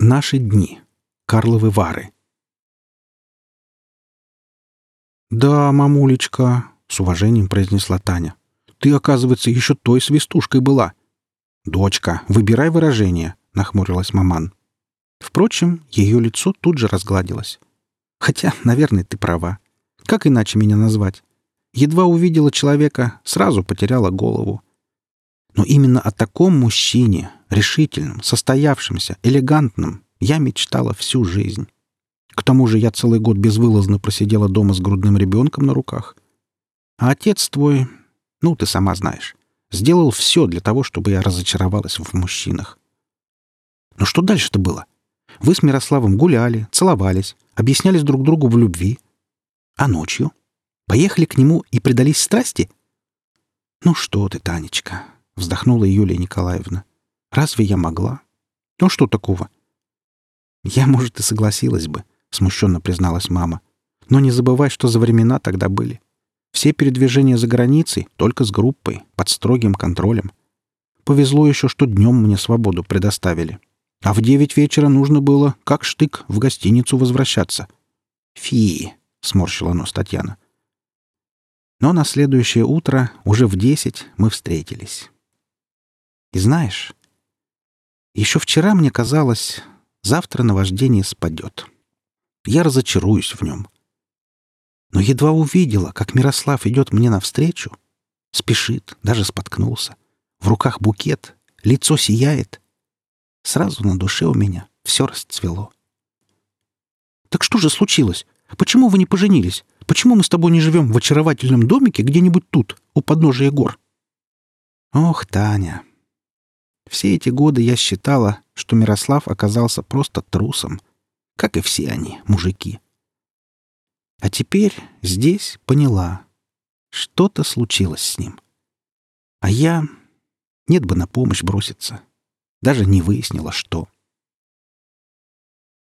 Наши дни. Карловы Вары. «Да, мамулечка», — с уважением произнесла Таня. «Ты, оказывается, еще той свистушкой была». «Дочка, выбирай выражение», — нахмурилась маман. Впрочем, ее лицо тут же разгладилось. «Хотя, наверное, ты права. Как иначе меня назвать? Едва увидела человека, сразу потеряла голову. Но именно о таком мужчине, решительном, состоявшемся, элегантном, я мечтала всю жизнь. К тому же я целый год безвылазно просидела дома с грудным ребенком на руках. А отец твой, ну, ты сама знаешь, сделал все для того, чтобы я разочаровалась в мужчинах. Но что дальше-то было? Вы с Мирославом гуляли, целовались, объяснялись друг другу в любви. А ночью? Поехали к нему и предались страсти? Ну что ты, Танечка, вздохнула Юлия Николаевна. Разве я могла? Ну что такого? Я, может, и согласилась бы, смущенно призналась мама. Но не забывай, что за времена тогда были. Все передвижения за границей только с группой, под строгим контролем. Повезло еще, что днем мне свободу предоставили. А в девять вечера нужно было, как штык, в гостиницу возвращаться. «Фи!» — сморщила нос Татьяна. Но на следующее утро, уже в десять, мы встретились. И знаешь, еще вчера мне казалось, завтра наваждение спадет. Я разочаруюсь в нем. Но едва увидела, как Мирослав идет мне навстречу, спешит, даже споткнулся. В руках букет, лицо сияет. Сразу на душе у меня все расцвело. «Так что же случилось? Почему вы не поженились? Почему мы с тобой не живем в очаровательном домике где-нибудь тут, у подножия гор?» «Ох, Таня, все эти годы я считала, что Мирослав оказался просто трусом, как и все они, мужики. А теперь здесь поняла, что-то случилось с ним. А я... Нет бы на помощь броситься. Даже не выяснила, что.